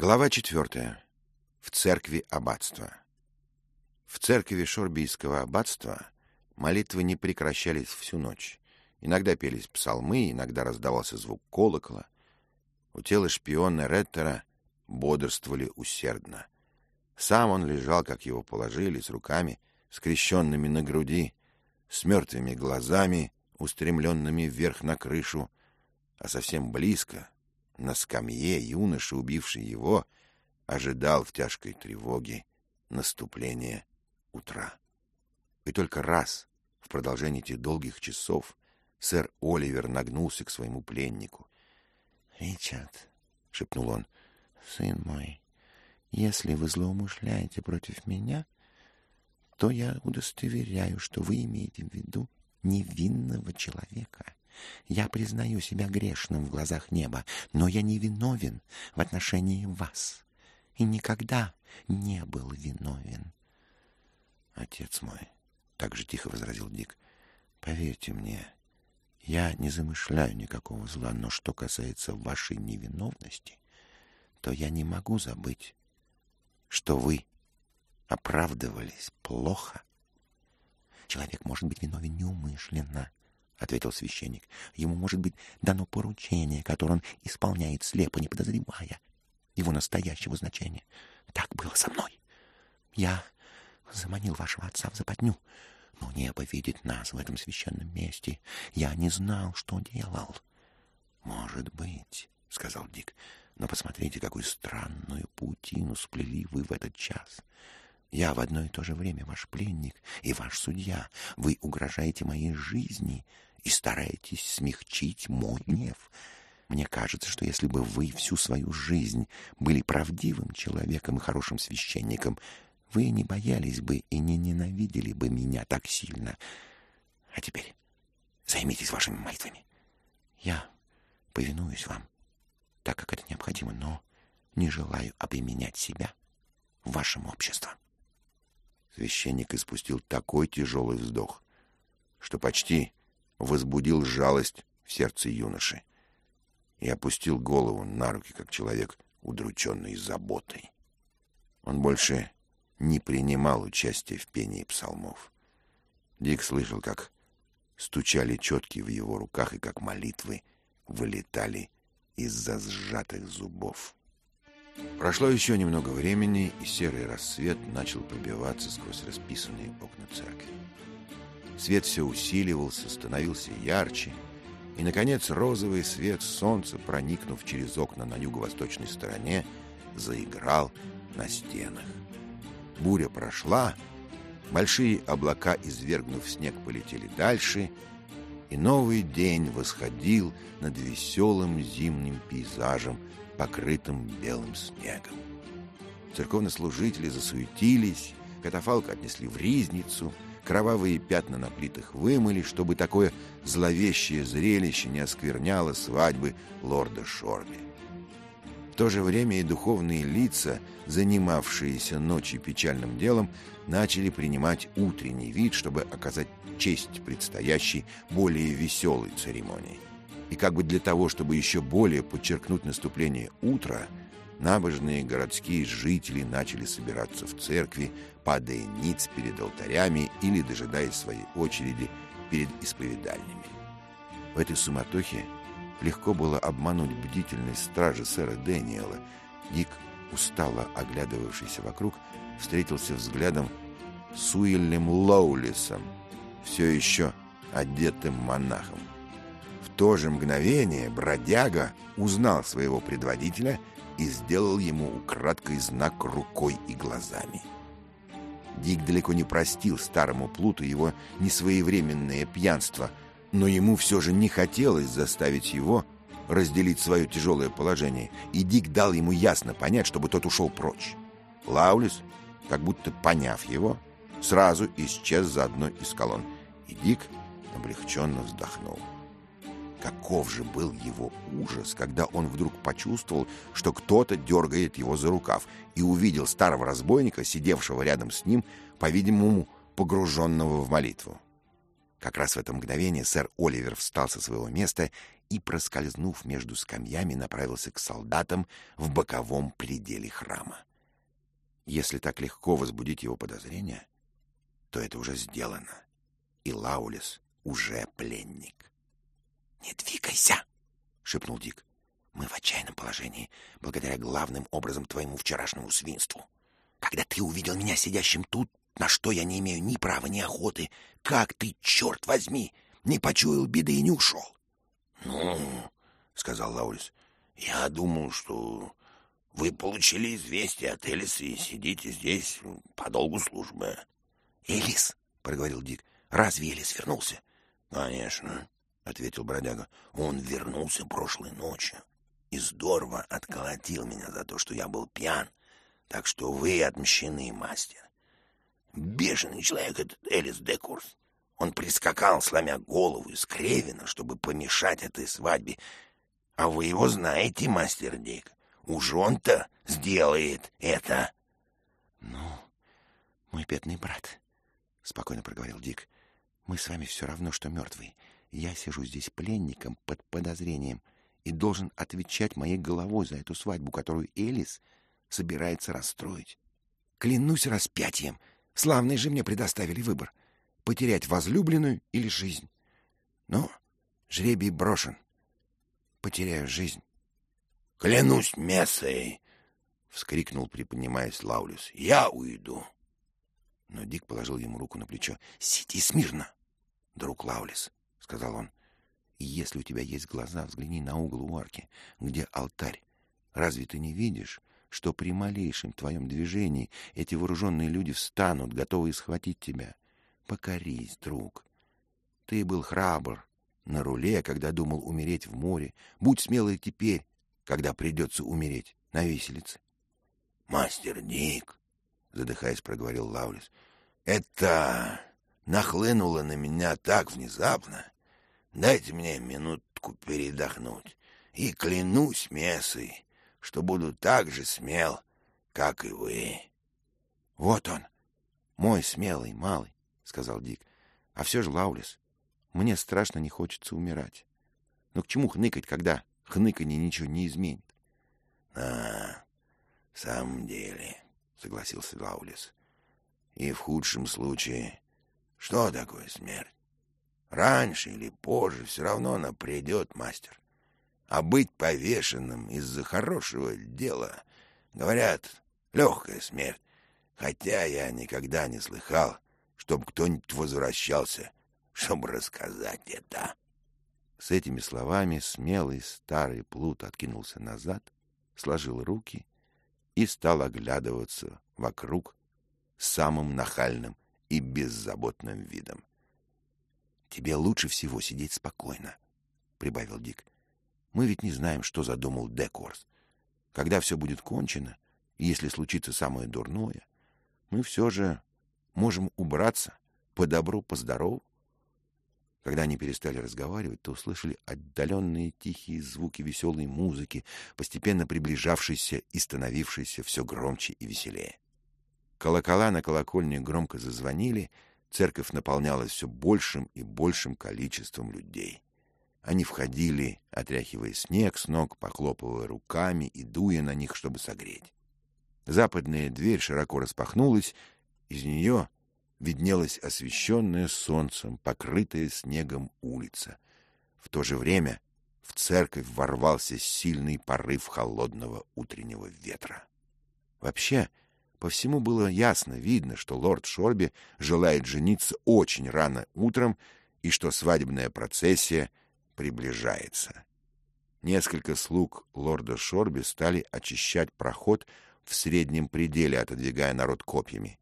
Глава четвертая. В церкви аббатства. В церкви Шорбийского аббатства молитвы не прекращались всю ночь. Иногда пелись псалмы, иногда раздавался звук колокола. У тела шпиона Реттера бодрствовали усердно. Сам он лежал, как его положили, с руками, скрещенными на груди, с мертвыми глазами, устремленными вверх на крышу, а совсем близко, на скамье юноша, убивший его, ожидал в тяжкой тревоге наступления утра. И только раз в продолжении этих долгих часов сэр Оливер нагнулся к своему пленнику. — Ричард, — шепнул он, — сын мой, если вы злоумышляете против меня, то я удостоверяю, что вы имеете в виду невинного человека. Я признаю себя грешным в глазах неба, но я не виновен в отношении вас и никогда не был виновен. — Отец мой, — так же тихо возразил Дик, — поверьте мне, я не замышляю никакого зла, но что касается вашей невиновности, то я не могу забыть, что вы оправдывались плохо. Человек может быть виновен неумышленно, — ответил священник. — Ему может быть дано поручение, которое он исполняет слепо, не подозревая его настоящего значения. Так было со мной. Я заманил вашего отца в западню, но небо видит нас в этом священном месте. Я не знал, что делал. — Может быть, — сказал Дик, — но посмотрите, какую странную паутину сплели вы в этот час. Я в одно и то же время ваш пленник и ваш судья. Вы угрожаете моей жизни и стараетесь смягчить мой гнев. Мне кажется, что если бы вы всю свою жизнь были правдивым человеком и хорошим священником, вы не боялись бы и не ненавидели бы меня так сильно. А теперь займитесь вашими молитвами. Я повинуюсь вам, так как это необходимо, но не желаю обременять себя вашим обществом. Священник испустил такой тяжелый вздох, что почти возбудил жалость в сердце юноши и опустил голову на руки, как человек, удрученный заботой. Он больше не принимал участия в пении псалмов. Дик слышал, как стучали четки в его руках и как молитвы вылетали из-за сжатых зубов. Прошло еще немного времени, и серый рассвет начал пробиваться сквозь расписанные окна церкви. Свет все усиливался, становился ярче, и, наконец, розовый свет солнца, проникнув через окна на юго-восточной стороне, заиграл на стенах. Буря прошла, большие облака, извергнув снег, полетели дальше, и новый день восходил над веселым зимним пейзажем, покрытым белым снегом. Церковнослужители засуетились, катафалк отнесли в ризницу — Кровавые пятна на плитах вымыли, чтобы такое зловещее зрелище не оскверняло свадьбы лорда Шорби. В то же время и духовные лица, занимавшиеся ночью печальным делом, начали принимать утренний вид, чтобы оказать честь предстоящей более веселой церемонии. И как бы для того, чтобы еще более подчеркнуть наступление утра, набожные городские жители начали собираться в церкви, падая ниц перед алтарями или дожидаясь своей очереди перед исповедальнями. В этой суматохе легко было обмануть бдительность стражи сэра Дэниела. Дик, устало оглядывавшийся вокруг, встретился взглядом с Уиллем Лоулисом, все еще одетым монахом. В то же мгновение бродяга узнал своего предводителя и сделал ему украдкой знак рукой и глазами. Дик далеко не простил старому плуту его несвоевременное пьянство, но ему все же не хотелось заставить его разделить свое тяжелое положение, и Дик дал ему ясно понять, чтобы тот ушел прочь. Лаулис, как будто поняв его, сразу исчез за одной из колонн, и Дик облегченно вздохнул. Каков же был его ужас, когда он вдруг почувствовал, что кто-то дергает его за рукав, и увидел старого разбойника, сидевшего рядом с ним, по-видимому, погруженного в молитву. Как раз в это мгновение сэр Оливер встал со своего места и, проскользнув между скамьями, направился к солдатам в боковом пределе храма. Если так легко возбудить его подозрения, то это уже сделано, и Лаулис уже пленник. — Не двигайся! — шепнул Дик. — Мы в отчаянном положении, благодаря главным образом твоему вчерашнему свинству. Когда ты увидел меня сидящим тут, на что я не имею ни права, ни охоты, как ты, черт возьми, не почуял беды и не ушел? — Ну, — сказал Лаурис, — я думал, что вы получили известие от Элис и сидите здесь по долгу службы. — Элис, — проговорил Дик, — разве Элис вернулся? — Конечно, — ответил бродяга. — Он вернулся прошлой ночью и здорово отколотил меня за то, что я был пьян. Так что вы отмщены, мастер. Бешеный человек этот Элис Декурс. Он прискакал, сломя голову из Кревина, чтобы помешать этой свадьбе. А вы его знаете, мастер Дик. Уж он-то сделает это. — Ну, мой бедный брат, — спокойно проговорил Дик, — мы с вами все равно, что мертвые. Я сижу здесь пленником под подозрением и должен отвечать моей головой за эту свадьбу, которую Элис собирается расстроить. Клянусь распятием, славный же мне предоставили выбор — потерять возлюбленную или жизнь. Но жребий брошен. Потеряю жизнь. — Клянусь мессой! — вскрикнул, приподнимаясь Лаулюс. — Я уйду. Но Дик положил ему руку на плечо. — Сиди смирно, друг Лаулис, — сказал он. — Если у тебя есть глаза, взгляни на угол у арки, где алтарь. Разве ты не видишь, что при малейшем твоем движении эти вооруженные люди встанут, готовые схватить тебя. Покорись, друг. Ты был храбр на руле, когда думал умереть в море. Будь смелый теперь, когда придется умереть на виселице. — Мастер Дик, — задыхаясь, проговорил Лаулис, — это нахлынуло на меня так внезапно. Дайте мне минутку передохнуть. И клянусь мессой, что буду так же смел, как и вы. — Вот он, мой смелый малый, — сказал Дик. — А все же, Лаулис, мне страшно не хочется умирать. Но к чему хныкать, когда хныканье ничего не изменит? — А, в самом деле, — согласился Лаулис. — И в худшем случае, что такое смерть? Раньше или позже все равно она придет, мастер. А быть повешенным из-за хорошего дела, говорят, легкая смерть. Хотя я никогда не слыхал, чтобы кто-нибудь возвращался, чтобы рассказать это. С этими словами смелый старый плут откинулся назад, сложил руки и стал оглядываться вокруг самым нахальным и беззаботным видом. — Тебе лучше всего сидеть спокойно, — прибавил Дик. Мы ведь не знаем, что задумал Декорс. Когда все будет кончено, и если случится самое дурное, мы все же можем убраться по добру, по здорову. Когда они перестали разговаривать, то услышали отдаленные тихие звуки веселой музыки, постепенно приближавшейся и становившейся все громче и веселее. Колокола на колокольне громко зазвонили, церковь наполнялась все большим и большим количеством людей. Они входили, отряхивая снег с ног, похлопывая руками и дуя на них, чтобы согреть. Западная дверь широко распахнулась, из нее виднелась освещенная солнцем, покрытая снегом улица. В то же время в церковь ворвался сильный порыв холодного утреннего ветра. Вообще, по всему было ясно видно, что лорд Шорби желает жениться очень рано утром и что свадебная процессия — приближается. Несколько слуг лорда Шорби стали очищать проход в среднем пределе, отодвигая народ копьями.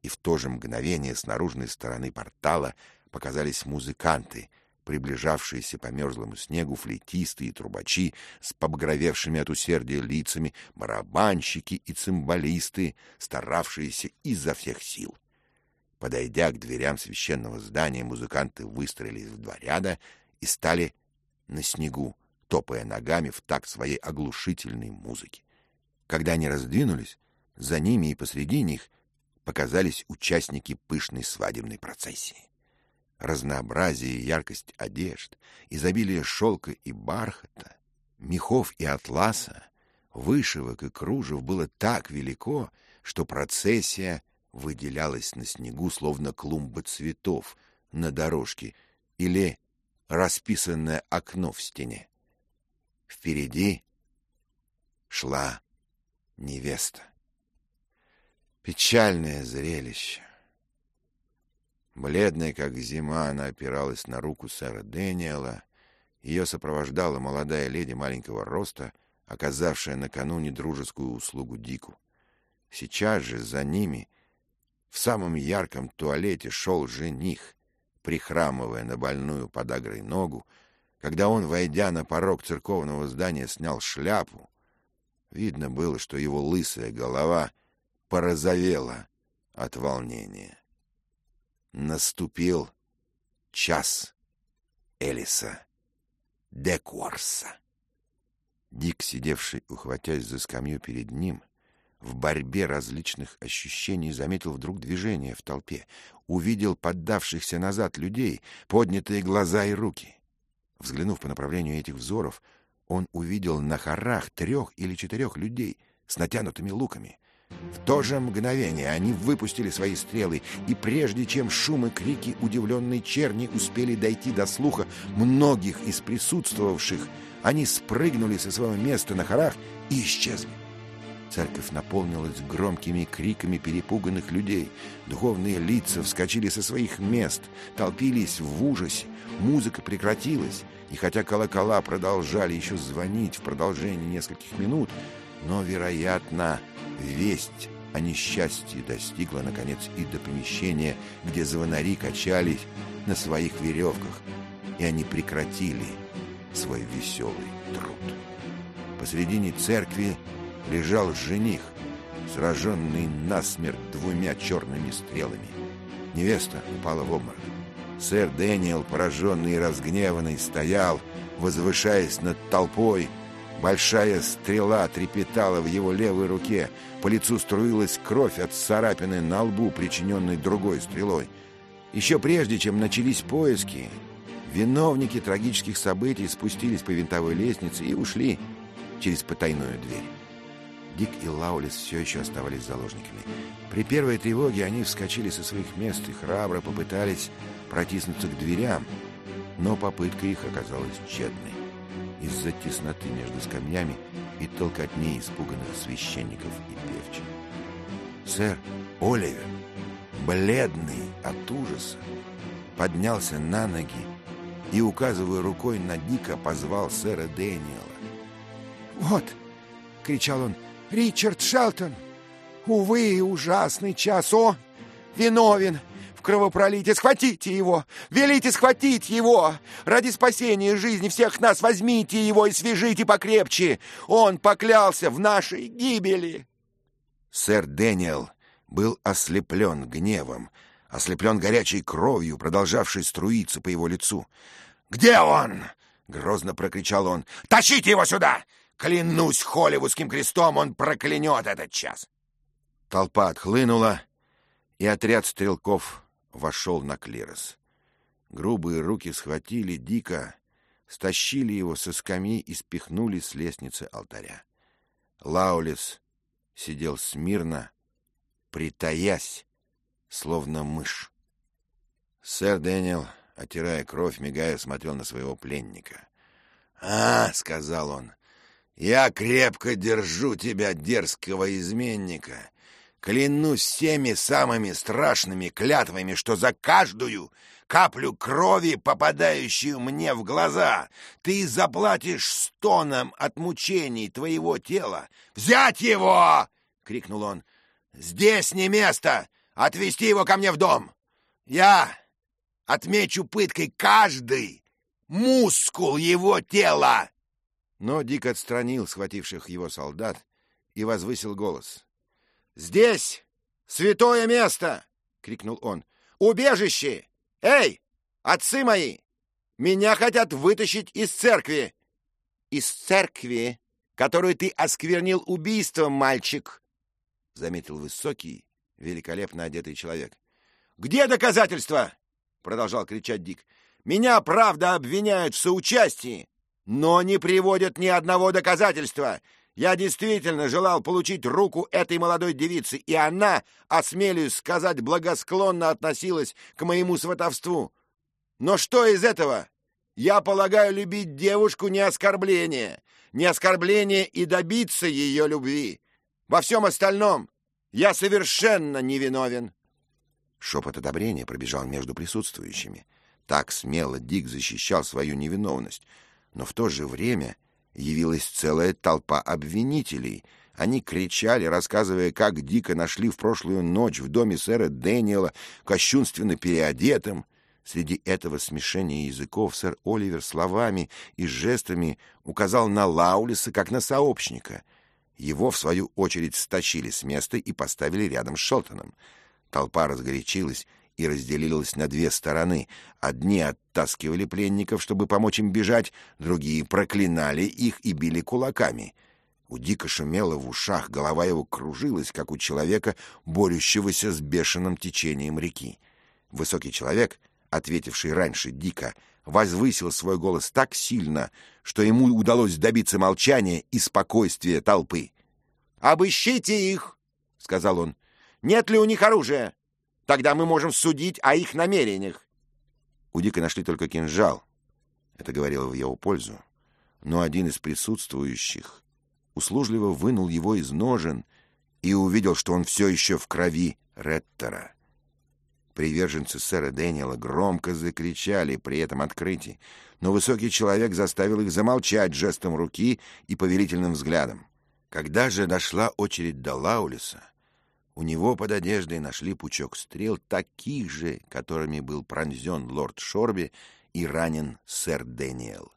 И в то же мгновение с наружной стороны портала показались музыканты, приближавшиеся по мерзлому снегу флейтисты и трубачи с побагровевшими от усердия лицами, барабанщики и цимбалисты, старавшиеся изо всех сил. Подойдя к дверям священного здания, музыканты выстроились в два ряда и стали на снегу, топая ногами в такт своей оглушительной музыки. Когда они раздвинулись, за ними и посреди них показались участники пышной свадебной процессии. Разнообразие и яркость одежд, изобилие шелка и бархата, мехов и атласа, вышивок и кружев было так велико, что процессия выделялась на снегу, словно клумба цветов на дорожке или расписанное окно в стене. Впереди шла невеста. Печальное зрелище. Бледная, как зима, она опиралась на руку сэра Дэниела. Ее сопровождала молодая леди маленького роста, оказавшая накануне дружескую услугу Дику. Сейчас же за ними в самом ярком туалете шел жених, прихрамывая на больную подагрой ногу. Когда он, войдя на порог церковного здания, снял шляпу, видно было, что его лысая голова порозовела от волнения. Наступил час Элиса Декворса. Дик, сидевший, ухватясь за скамью перед ним, в борьбе различных ощущений заметил вдруг движение в толпе, увидел поддавшихся назад людей, поднятые глаза и руки. Взглянув по направлению этих взоров, он увидел на хорах трех или четырех людей с натянутыми луками. В то же мгновение они выпустили свои стрелы, и прежде чем шум и крики удивленной черни успели дойти до слуха многих из присутствовавших, они спрыгнули со своего места на хорах и исчезли. Церковь наполнилась громкими криками перепуганных людей. Духовные лица вскочили со своих мест, толпились в ужасе. Музыка прекратилась, и хотя колокола продолжали еще звонить в продолжении нескольких минут, но, вероятно, Весть о несчастье достигла, наконец, и до помещения, где звонари качались на своих веревках, и они прекратили свой веселый труд. Посредине церкви лежал жених, сраженный насмерть двумя черными стрелами. Невеста упала в обморок. Сэр Дэниел, пораженный и разгневанный, стоял, возвышаясь над толпой, Большая стрела трепетала в его левой руке. По лицу струилась кровь от царапины на лбу, причиненной другой стрелой. Еще прежде, чем начались поиски, виновники трагических событий спустились по винтовой лестнице и ушли через потайную дверь. Дик и Лаулис все еще оставались заложниками. При первой тревоге они вскочили со своих мест и храбро попытались протиснуться к дверям, но попытка их оказалась тщетной из-за тесноты между скамьями и толкотни испуганных священников и певчих. Сэр Оливер, бледный от ужаса, поднялся на ноги и, указывая рукой на Дика, позвал сэра Дэниела. «Вот!» — кричал он. «Ричард Шелтон! Увы, ужасный час! О, виновен! Кровопролитие. Схватите его! Велите схватить его! Ради спасения жизни всех нас возьмите его и свяжите покрепче! Он поклялся в нашей гибели!» Сэр Дэниел был ослеплен гневом, ослеплен горячей кровью, продолжавшей струиться по его лицу. «Где он?» — грозно прокричал он. «Тащите его сюда! Клянусь Холливудским крестом, он проклянет этот час!» Толпа отхлынула, и отряд стрелков вошел на клирос. Грубые руки схватили Дика, стащили его со скамьи и спихнули с лестницы алтаря. Лаулис сидел смирно, притаясь, словно мышь. Сэр Дэниел, отирая кровь, мигая, смотрел на своего пленника. «А, — сказал он, — я крепко держу тебя, дерзкого изменника, Клянусь всеми самыми страшными клятвами, что за каждую каплю крови, попадающую мне в глаза, ты заплатишь стоном от мучений твоего тела. «Взять его!» — крикнул он. «Здесь не место! Отвезти его ко мне в дом! Я отмечу пыткой каждый мускул его тела!» Но Дик отстранил схвативших его солдат и возвысил голос. «Здесь святое место!» — крикнул он. «Убежище! Эй, отцы мои! Меня хотят вытащить из церкви!» «Из церкви, которую ты осквернил убийством, мальчик!» — заметил высокий, великолепно одетый человек. «Где доказательства?» — продолжал кричать Дик. «Меня, правда, обвиняют в соучастии, но не приводят ни одного доказательства. Я действительно желал получить руку этой молодой девицы, и она, осмелюсь сказать, благосклонно относилась к моему сватовству. Но что из этого? Я полагаю, любить девушку не оскорбление, не оскорбление и добиться ее любви. Во всем остальном я совершенно невиновен. Шепот одобрения пробежал между присутствующими. Так смело Дик защищал свою невиновность, но в то же время явилась целая толпа обвинителей. Они кричали, рассказывая, как Дика нашли в прошлую ночь в доме сэра Дэниела, кощунственно переодетым. Среди этого смешения языков сэр Оливер словами и жестами указал на Лаулиса как на сообщника. Его, в свою очередь, стащили с места и поставили рядом с Шелтоном. Толпа разгорячилась и разделилась на две стороны. Одни оттаскивали пленников, чтобы помочь им бежать, другие проклинали их и били кулаками. У Дика шумело в ушах, голова его кружилась, как у человека, борющегося с бешеным течением реки. Высокий человек, ответивший раньше Дика, возвысил свой голос так сильно, что ему удалось добиться молчания и спокойствия толпы. «Обыщите их!» — сказал он. «Нет ли у них оружия?» Тогда мы можем судить о их намерениях. У Дика нашли только кинжал. Это говорило в его пользу. Но один из присутствующих услужливо вынул его из ножен и увидел, что он все еще в крови Реттера. Приверженцы сэра Дэниела громко закричали при этом открытии, но высокий человек заставил их замолчать жестом руки и повелительным взглядом. Когда же дошла очередь до Лаулиса, у него под одеждой нашли пучок стрел, таких же, которыми был пронзен лорд Шорби и ранен сэр Дэниел.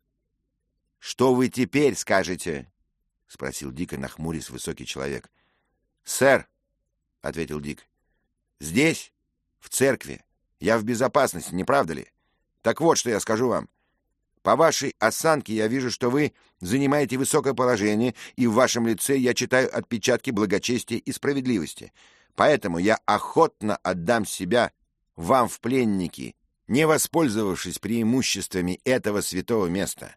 — Что вы теперь скажете? — спросил Дика, нахмурясь высокий человек. — Сэр, — ответил Дик, — здесь, в церкви, я в безопасности, не правда ли? Так вот, что я скажу вам. По вашей осанке я вижу, что вы занимаете высокое положение, и в вашем лице я читаю отпечатки благочестия и справедливости. Поэтому я охотно отдам себя вам в пленники, не воспользовавшись преимуществами этого святого места.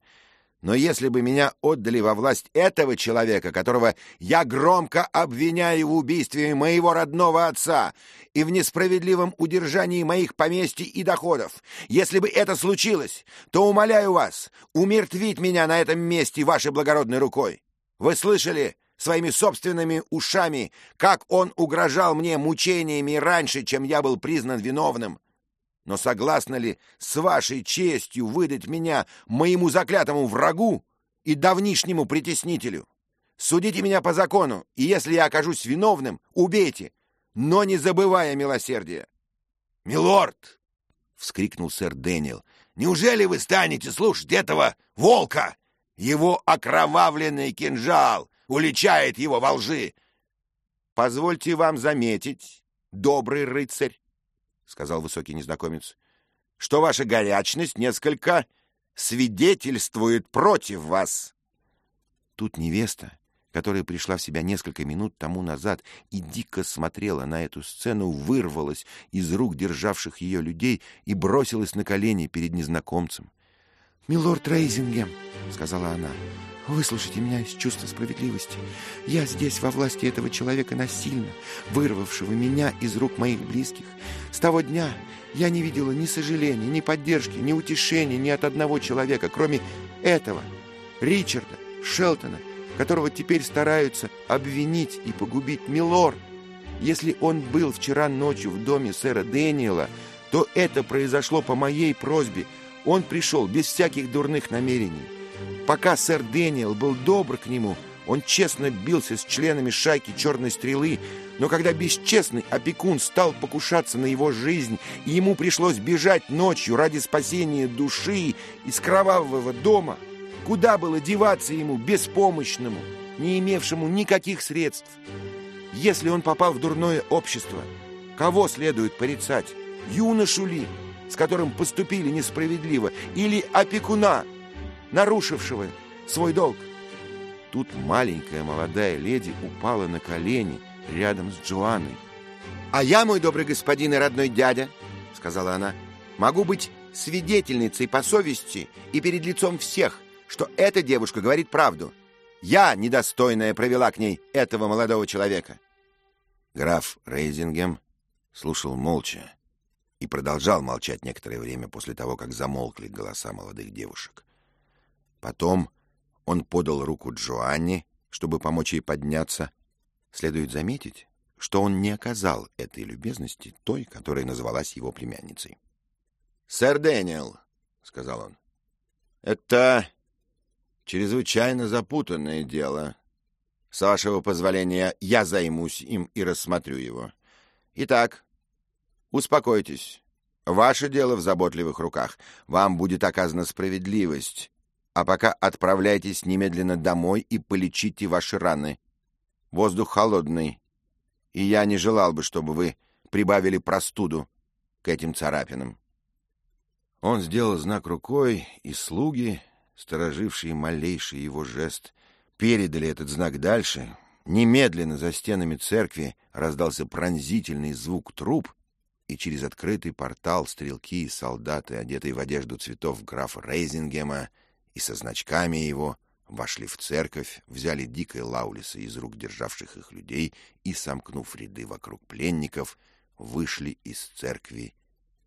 Но если бы меня отдали во власть этого человека, которого я громко обвиняю в убийстве моего родного отца и в несправедливом удержании моих поместий и доходов, если бы это случилось, то умоляю вас умертвить меня на этом месте вашей благородной рукой. Вы слышали своими собственными ушами, как он угрожал мне мучениями раньше, чем я был признан виновным? Но согласна ли с вашей честью выдать меня моему заклятому врагу и давнишнему притеснителю? Судите меня по закону, и если я окажусь виновным, убейте, но не забывая милосердия. — Милорд! — вскрикнул сэр Дэниел. — Неужели вы станете слушать этого волка? Его окровавленный кинжал уличает его во лжи. — Позвольте вам заметить, добрый рыцарь, — сказал высокий незнакомец, — что ваша горячность несколько свидетельствует против вас. Тут невеста, которая пришла в себя несколько минут тому назад и дико смотрела на эту сцену, вырвалась из рук державших ее людей и бросилась на колени перед незнакомцем. «Милорд Рейзингем», — сказала она, — «выслушайте меня из чувства справедливости. Я здесь во власти этого человека насильно, вырвавшего меня из рук моих близких. С того дня я не видела ни сожаления, ни поддержки, ни утешения ни от одного человека, кроме этого, Ричарда Шелтона, которого теперь стараются обвинить и погубить милорд. Если он был вчера ночью в доме сэра Дэниела, то это произошло по моей просьбе — он пришел без всяких дурных намерений. Пока сэр Дэниел был добр к нему, он честно бился с членами шайки «Черной стрелы», но когда бесчестный опекун стал покушаться на его жизнь, и ему пришлось бежать ночью ради спасения души из кровавого дома, куда было деваться ему беспомощному, не имевшему никаких средств? Если он попал в дурное общество, кого следует порицать? Юношу ли? с которым поступили несправедливо, или опекуна, нарушившего свой долг. Тут маленькая молодая леди упала на колени рядом с Джоанной. «А я, мой добрый господин и родной дядя, — сказала она, — могу быть свидетельницей по совести и перед лицом всех, что эта девушка говорит правду. Я, недостойная, провела к ней этого молодого человека. Граф Рейзингем слушал молча и продолжал молчать некоторое время после того, как замолкли голоса молодых девушек. Потом он подал руку Джоанне, чтобы помочь ей подняться. Следует заметить, что он не оказал этой любезности той, которая называлась его племянницей. «Сэр Дэниел», — сказал он, — «это чрезвычайно запутанное дело. С вашего позволения я займусь им и рассмотрю его. Итак, успокойтесь. Ваше дело в заботливых руках. Вам будет оказана справедливость. А пока отправляйтесь немедленно домой и полечите ваши раны. Воздух холодный, и я не желал бы, чтобы вы прибавили простуду к этим царапинам. Он сделал знак рукой, и слуги, сторожившие малейший его жест, передали этот знак дальше. Немедленно за стенами церкви раздался пронзительный звук труп, и через открытый портал стрелки и солдаты, одетые в одежду цветов графа Рейзингема и со значками его, вошли в церковь, взяли Дика Лаулиса из рук державших их людей и, сомкнув ряды вокруг пленников, вышли из церкви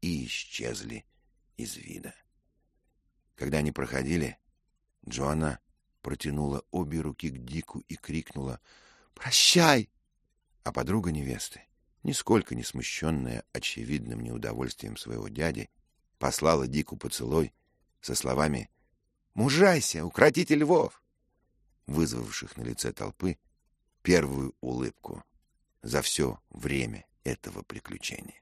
и исчезли из вида. Когда они проходили, Джоанна протянула обе руки к Дику и крикнула «Прощай!» А подруга невесты, нисколько не смущенная очевидным неудовольствием своего дяди, послала Дику поцелуй со словами «Мужайся, укротите львов!» вызвавших на лице толпы первую улыбку за все время этого приключения.